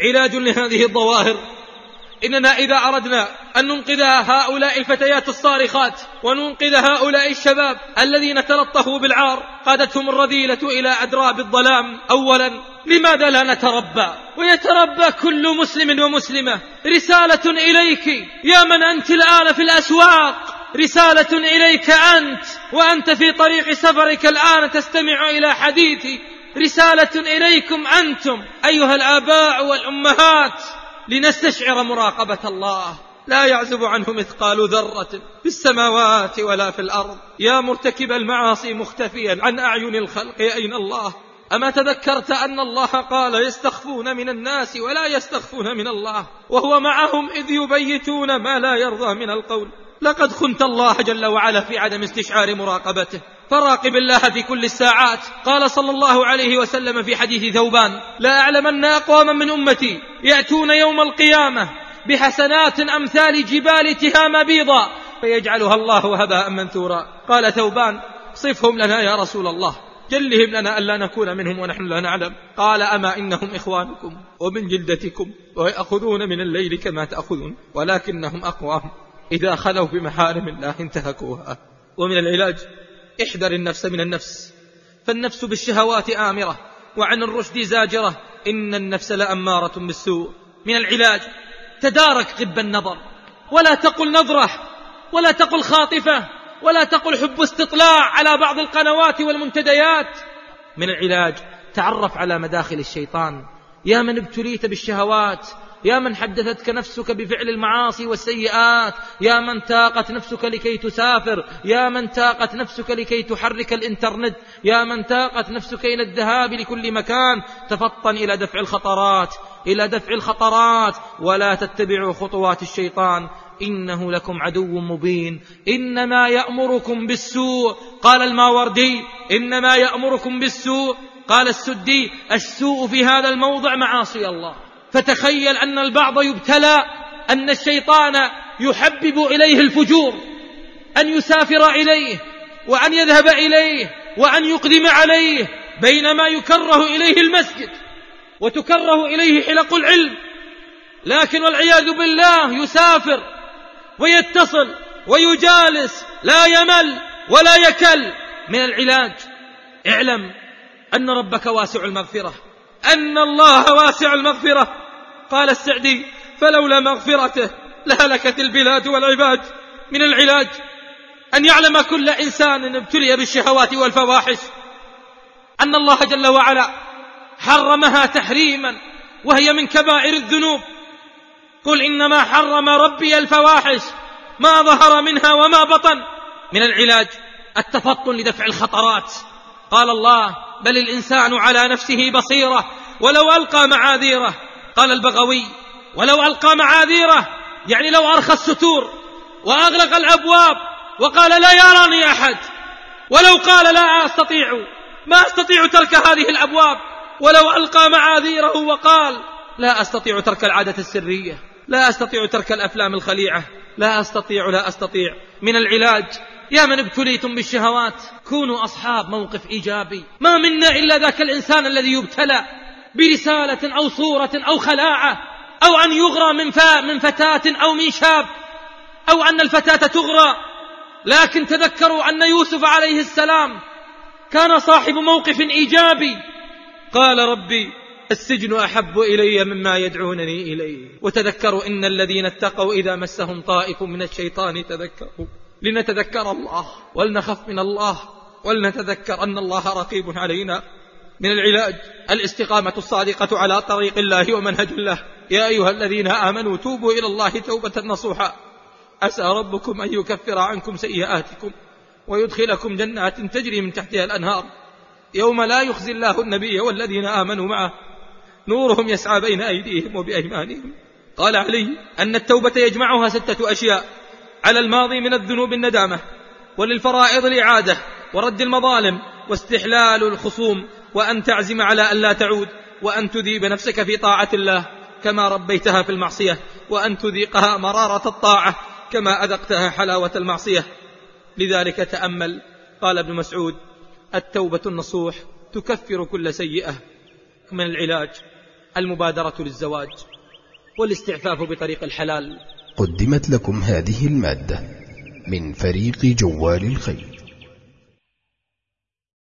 علاج لهذه الظواهر. إننا إذا أردنا أن ننقذ هؤلاء الفتيات الصارخات وننقذ هؤلاء الشباب الذين تلطفوا بالعار قادتهم الرذيلة إلى أدراب الظلام أولا. لماذا لا نتربى؟ ويتربى كل مسلم ومسلمة. رسالة إليك يا من أنت الآن في الأسواق؟ رسالة إليك أنت وأنت في طريق سفرك الآن تستمع إلى حديثي. رسالة إليكم أنتم أيها الآباء والأمهات لنستشعر مراقبة الله. لا يعزب عنه مثقال ذرة في السماوات ولا في الأرض. يا مرتكب المعاصي مختفيا عن أعين الخلق أين الله؟ أما تذكرت أن الله قال يستخفون من الناس ولا يستخفون من الله وهو معهم إذ يبيتون ما لا يرضى من القول. لقد خنت الله جل وعلا في عدم استشعار مراقبته. فراقب الله في كل الساعات. قال صلى الله عليه وسلم في حديث ثوبان لا أعلمن أقواما من أمتي يأتون يوم القيامة بحسنات أمثال جبال تهام بيضا فيجعلها الله هباء منثورا. قال ثوبان صفهم لنا يا رسول الله جلهم لنا ألا نكون منهم ونحن لا نعلم. قال أما إنهم إخوانكم ومن جلدتكم ويأخذون من الليل كما تأخذون ولكنهم أقوام. إذا خلوا بمحارم الله انتهكوها. ومن العلاج احذر النفس من النفس. فالنفس بالشهوات آمرة وعن الرشد زاجرة. إن النفس لأمارة بالسوء. من العلاج تدارك طب النظر. ولا تقل نظرة ولا تقل خاطفة ولا تقل حب استطلاع على بعض القنوات والمنتديات. من العلاج تعرف على مداخل الشيطان. يا من ابتليت بالشهوات يا من حدثتك نفسك بفعل المعاصي والسيئات يا من تاقت نفسك لكي تسافر يا من تاقت نفسك لكي تحرك الإنترنت يا من تاقت نفسك إلى الذهاب لكل مكان تفطن إلى دفع الخطرات إلى دفع الخطرات ولا تتبعوا خطوات الشيطان إنه لكم عدو مبين إنما يأمركم بالسوء قال الماوردي إنما يأمركم بالسوء قال السدي السوء في هذا الموضع معاصي الله. فتخيل أن البعض يبتلى أن الشيطان يحبب إليه الفجور أن يسافر إليه وأن يذهب إليه وأن يقدم عليه بينما يكره إليه المسجد وتكره إليه حلق العلم. لكن والعياذ بالله يسافر ويتصل ويجالس لا يمل ولا يكل. من العلاج؟ اعلم أن ربك واسع المغفرة أن الله واسع المغفرة. قال السعدي فلولا مغفرته لهلكت البلاد والعباد من العلاج. أن يعلم كل إنسان ابتلي بالشهوات والفواحش. أن الله جل وعلا حرمها تحريما وهي من كبائر الذنوب. قل إنما حرم ربي الفواحش ما ظهر منها وما بطن. من العلاج التفطن لدفع الخطرات. قال الله بل الإنسان على نفسه بصيرة ولو ألقى معاذيره. قال البغوي ولو ألقى معاذيره يعني لو أرخى الستور وأغلق الأبواب وقال لا يراني أحد ولو قال لا أستطيع ما أستطيع ترك هذه الأبواب ولو ألقى معاذيره وقال لا أستطيع ترك العادة السرية لا أستطيع ترك الأفلام الخليعة لا أستطيع لا أستطيع من العلاج يا من ابتليتم بالشهوات كونوا أصحاب موقف إيجابي ما منا إلا ذاك الإنسان الذي يبتلى برسالة أو صورة أو خلاعة أو أن يغرى من, من فتاة أو من شاب أو أن الفتاة تغرى. لكن تذكروا أن يوسف عليه السلام كان صاحب موقف إيجابي. قال ربي السجن أحب إلي مما يدعونني إليه. وتذكروا إن الذين اتقوا إذا مسهم طائف من الشيطان تذكروا. لنتذكر الله ولنخف من الله ولنتذكر أن الله رقيب علينا من العلاج. الاستقامة الصادقة على طريق الله ومنهج الله. يا أيها الذين آمنوا توبوا إلى الله توبة نصوحا. عسى ربكم أن يكفر عنكم سيئاتكم ويدخلكم جنات تجري من تحتها الأنهار. يوم لا يخزي الله النبي والذين آمنوا معه. نورهم يسعى بين أيديهم وبأيمانهم. قال علي أن التوبة يجمعها ستة أشياء. على الماضي من الذنوب الندامة. وللفرائض الإعادة. ورد المظالم. واستحلال الخصوم. وأن تعزم على أن لا تعود وأن تذيب نفسك في طاعة الله كما ربيتها في المعصية وأن تذيقها مرارة الطاعة كما أذقتها حلاوة المعصية. لذلك تأمل قال ابن مسعود التوبة النصوح تكفر كل سيئة من العلاج المبادرة للزواج والاستعفاف بطريق الحلال. قدمت لكم هذه المادة من فريق جوال الخير.